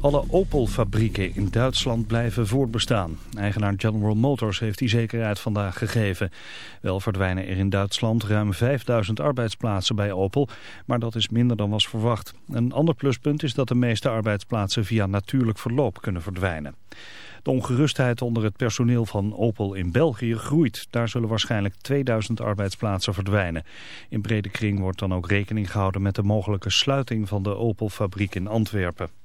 Alle Opel-fabrieken in Duitsland blijven voortbestaan. Eigenaar General Motors heeft die zekerheid vandaag gegeven. Wel verdwijnen er in Duitsland ruim 5000 arbeidsplaatsen bij Opel, maar dat is minder dan was verwacht. Een ander pluspunt is dat de meeste arbeidsplaatsen via natuurlijk verloop kunnen verdwijnen. De ongerustheid onder het personeel van Opel in België groeit. Daar zullen waarschijnlijk 2000 arbeidsplaatsen verdwijnen. In brede kring wordt dan ook rekening gehouden met de mogelijke sluiting van de Opel-fabriek in Antwerpen.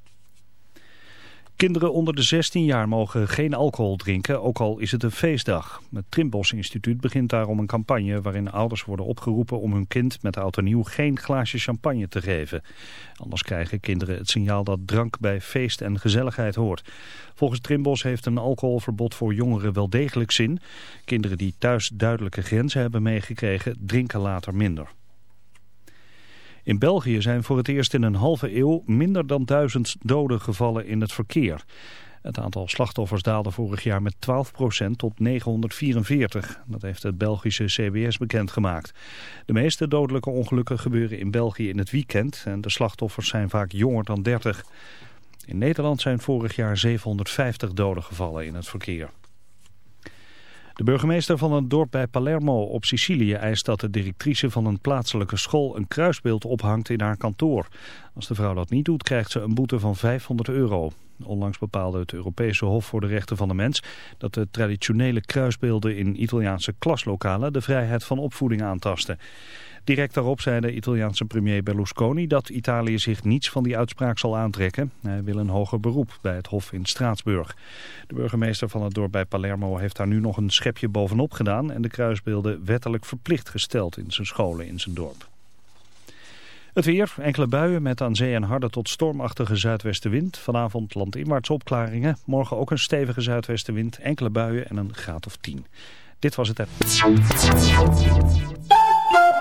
Kinderen onder de 16 jaar mogen geen alcohol drinken, ook al is het een feestdag. Het Trimbos Instituut begint daarom een campagne waarin ouders worden opgeroepen om hun kind met oud en nieuw geen glaasje champagne te geven. Anders krijgen kinderen het signaal dat drank bij feest en gezelligheid hoort. Volgens Trimbos heeft een alcoholverbod voor jongeren wel degelijk zin. Kinderen die thuis duidelijke grenzen hebben meegekregen drinken later minder. In België zijn voor het eerst in een halve eeuw minder dan duizend doden gevallen in het verkeer. Het aantal slachtoffers daalde vorig jaar met 12% tot 944. Dat heeft het Belgische CBS bekendgemaakt. De meeste dodelijke ongelukken gebeuren in België in het weekend en de slachtoffers zijn vaak jonger dan 30. In Nederland zijn vorig jaar 750 doden gevallen in het verkeer. De burgemeester van een dorp bij Palermo op Sicilië eist dat de directrice van een plaatselijke school een kruisbeeld ophangt in haar kantoor. Als de vrouw dat niet doet krijgt ze een boete van 500 euro. Onlangs bepaalde het Europese Hof voor de Rechten van de Mens dat de traditionele kruisbeelden in Italiaanse klaslokalen de vrijheid van opvoeding aantasten. Direct daarop zei de Italiaanse premier Berlusconi dat Italië zich niets van die uitspraak zal aantrekken. Hij wil een hoger beroep bij het Hof in Straatsburg. De burgemeester van het dorp bij Palermo heeft daar nu nog een schepje bovenop gedaan en de kruisbeelden wettelijk verplicht gesteld in zijn scholen in zijn dorp. Het weer, enkele buien met aan zee en harde tot stormachtige zuidwestenwind. Vanavond landinwaarts opklaringen. Morgen ook een stevige zuidwestenwind, enkele buien en een graad of 10. Dit was het.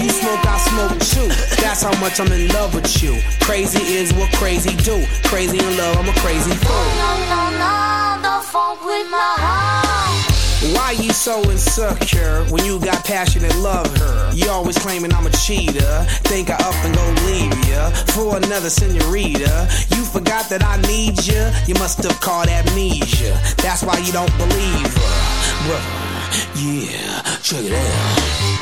You smoke, I smoke too. That's how much I'm in love with you. Crazy is what crazy do. Crazy in love, I'm a crazy fool. No, no, no, funk with my heart. Why you so insecure when you got passionate love her? You always claiming I'm a cheater. Think I up and go leave ya for another senorita. You forgot that I need ya. You must have caught amnesia. That's why you don't believe her. Yeah, check it out.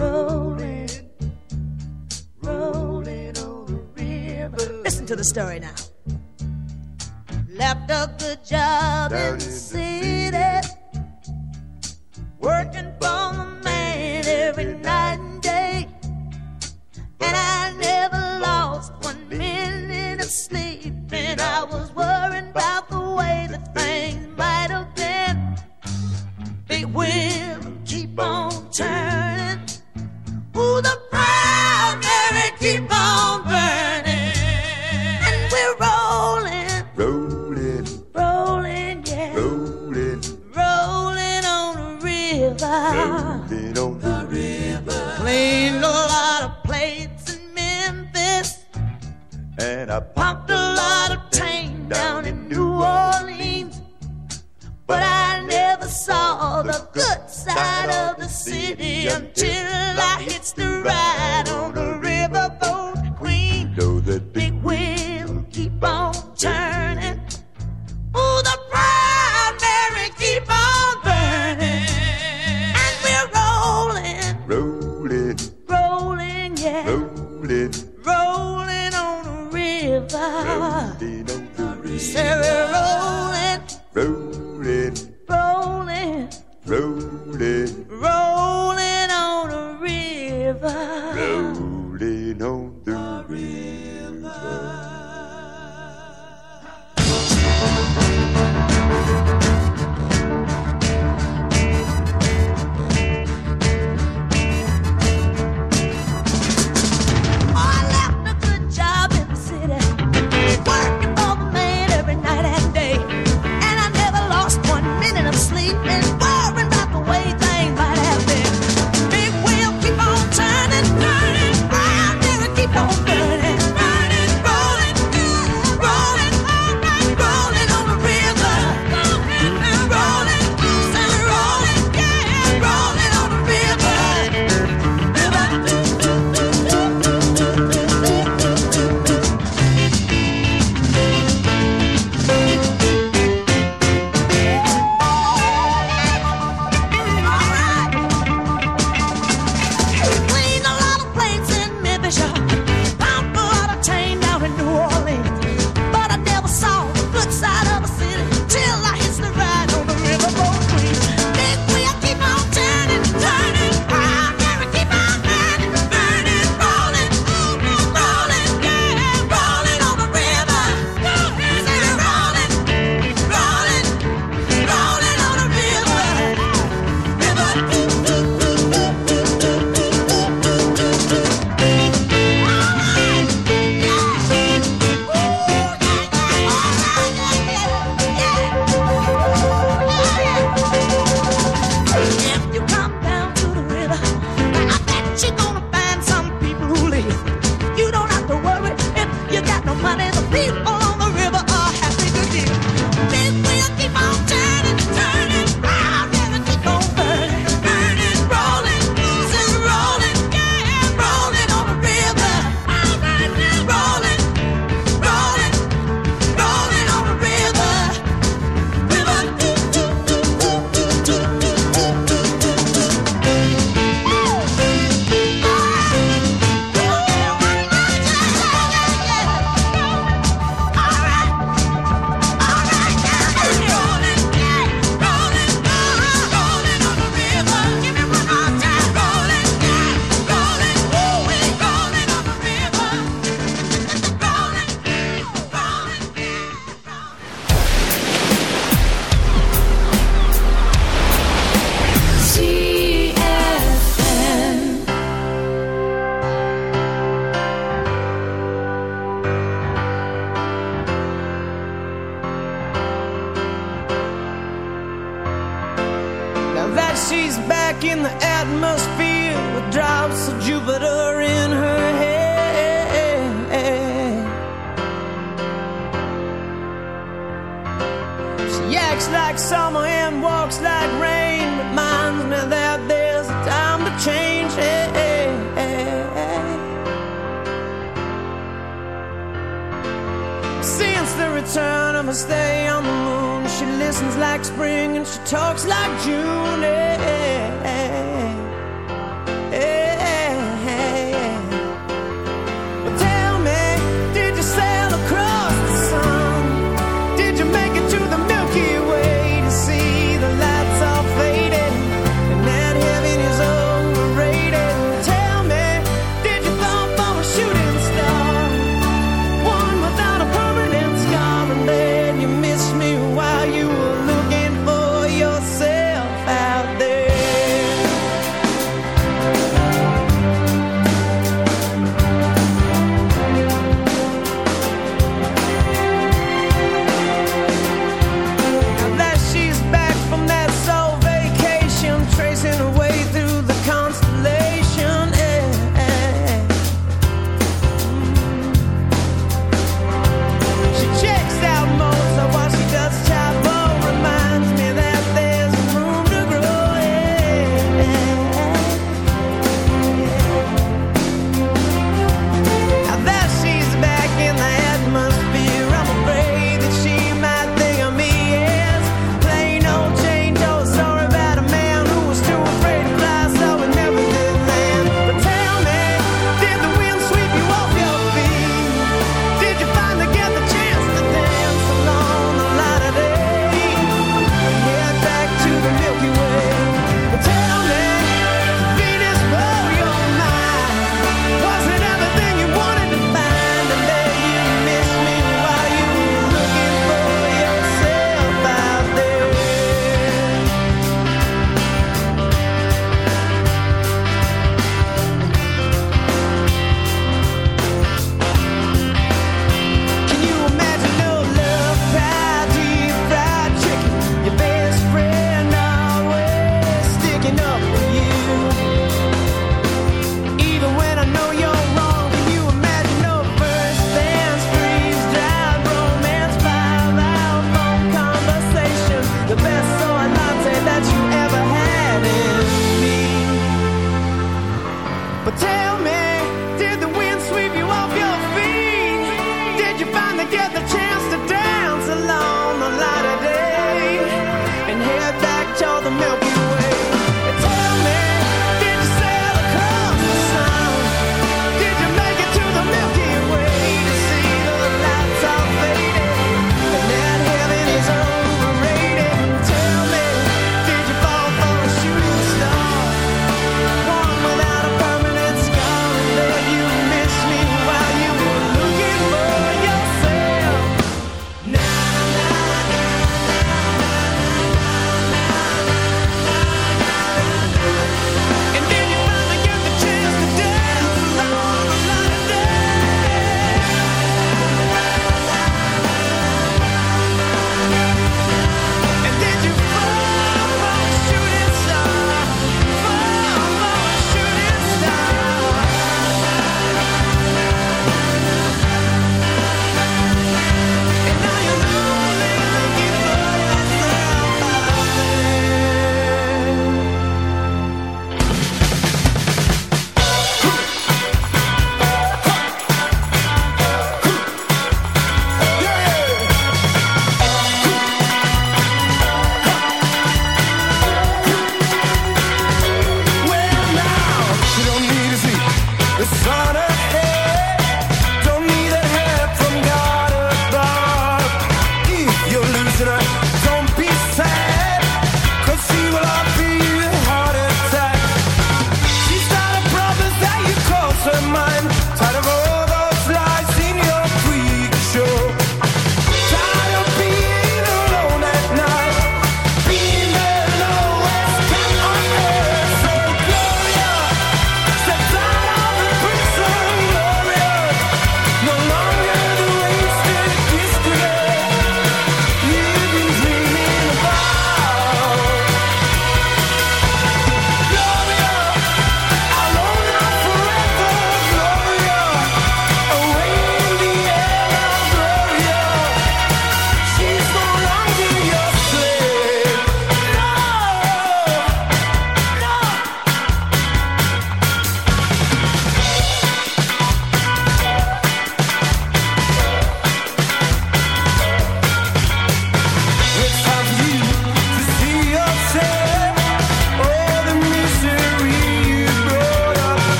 rolling, rolling on the river. Listen to the story now. Left a good job in the city, working for the man every night and day. And I never lost one minute of sleep. And I was worried about the way that things might have been. Big wheel I Pumped a lot of tang down in New Orleans. But I never saw the good side of the city until I hits the ride on the riverboat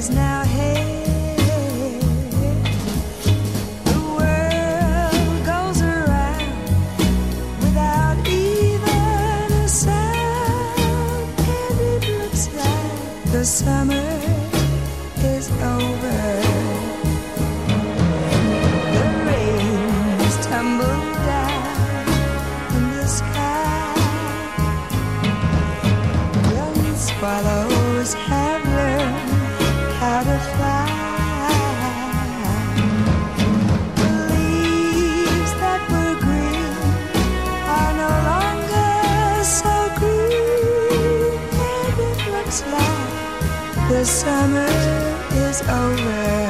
is now the summer is over.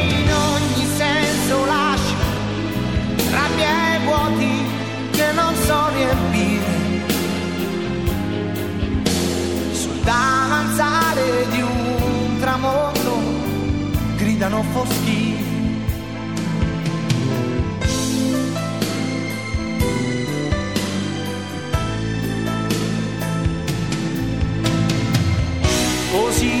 storie ambire sul danzare di un tramonto gridano foschi. Così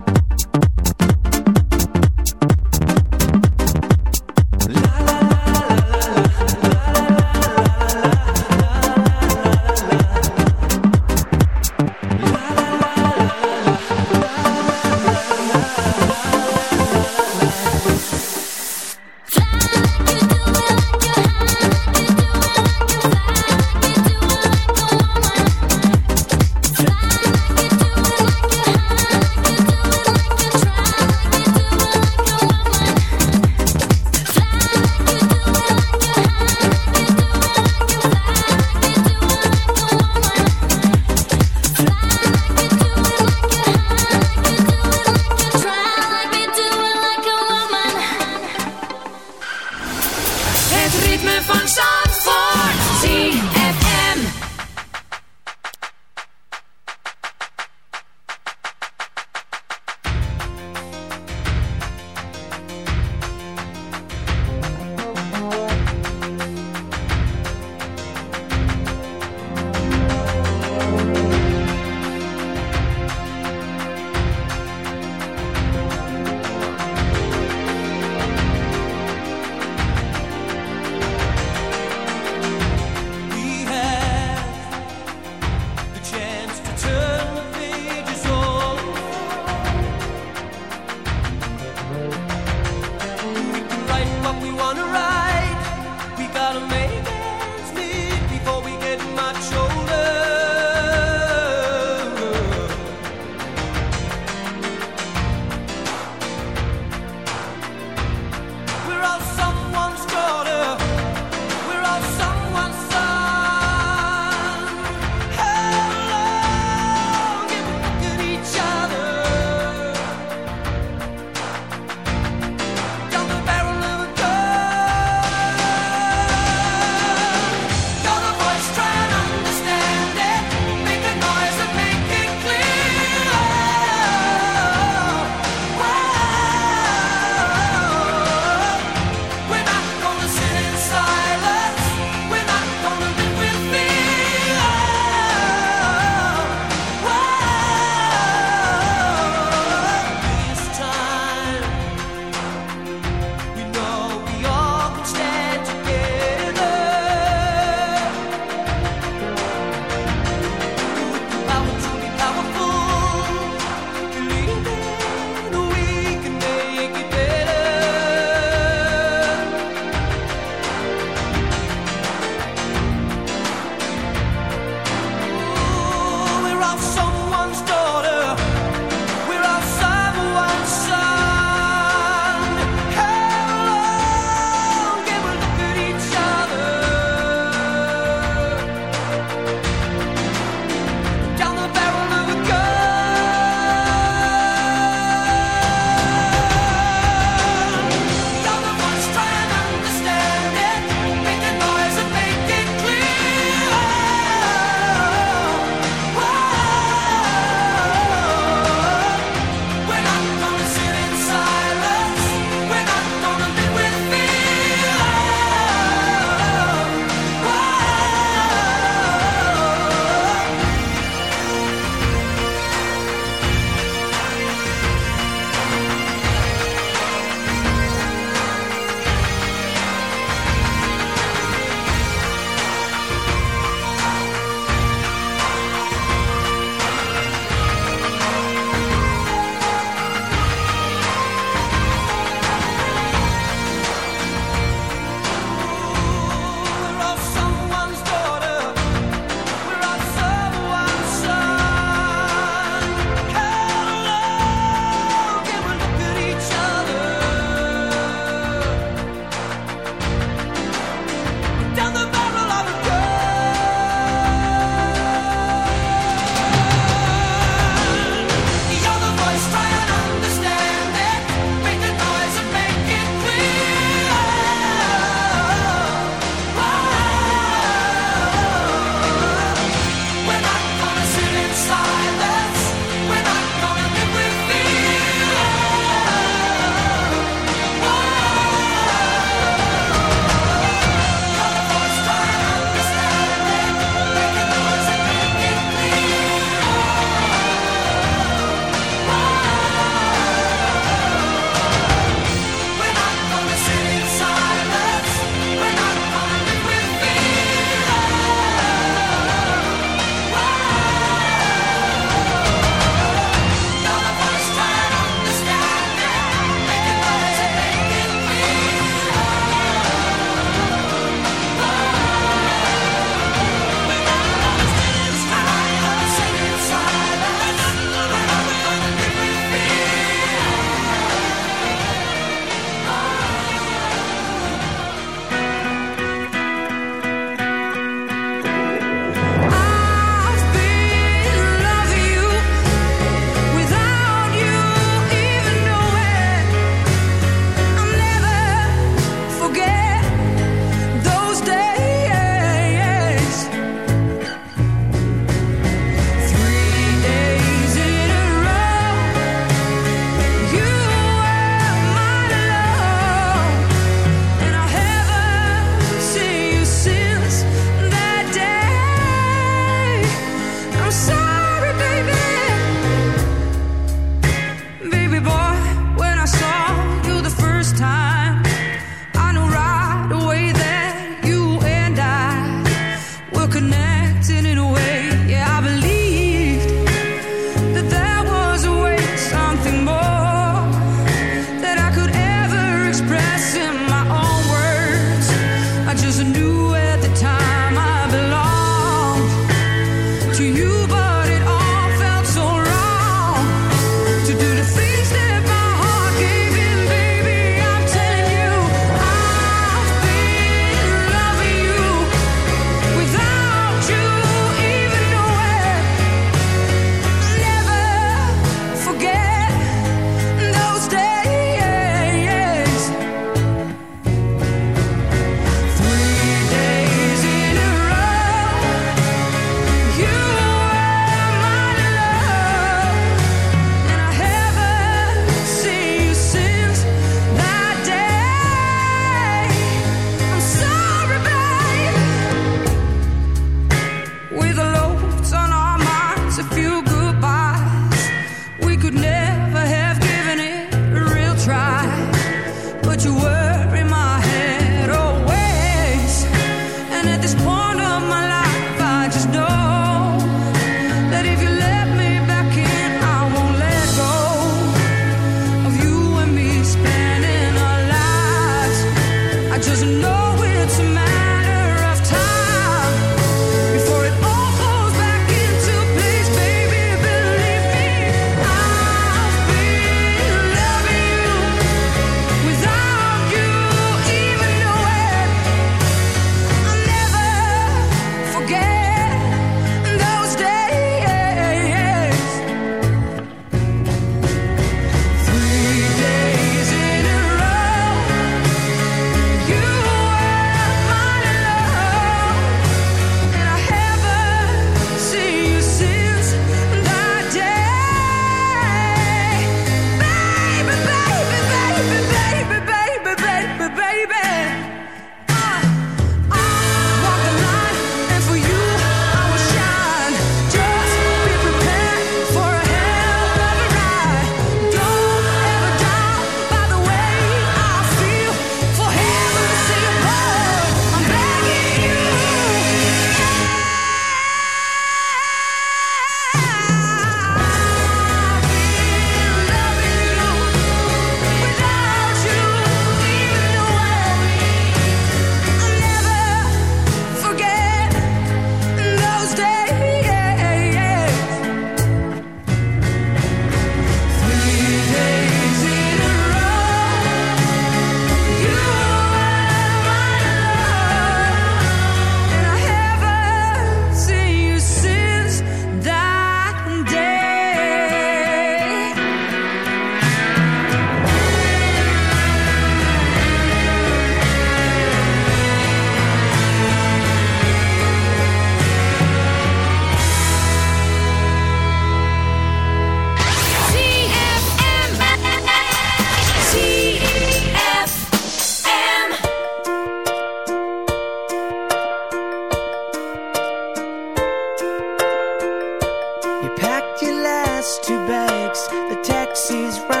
two bags, the taxi's round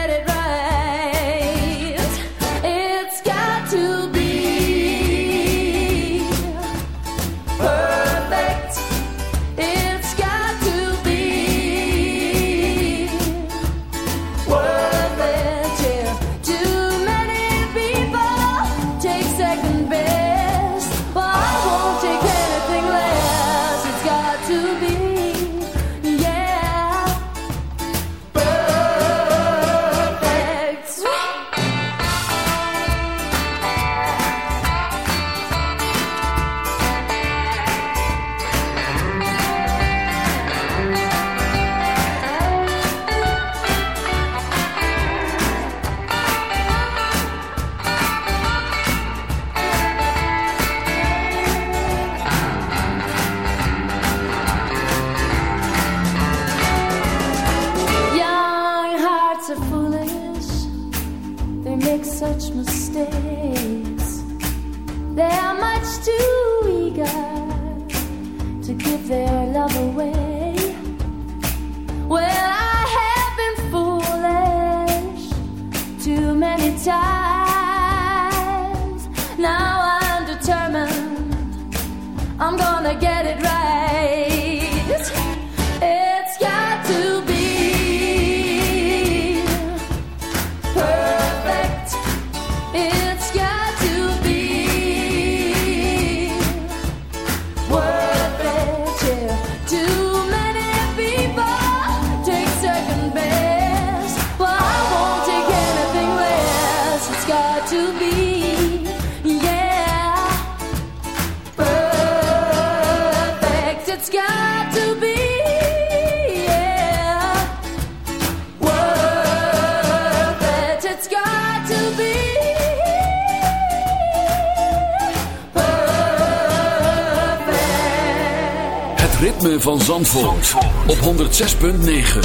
Op 106.9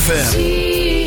FM.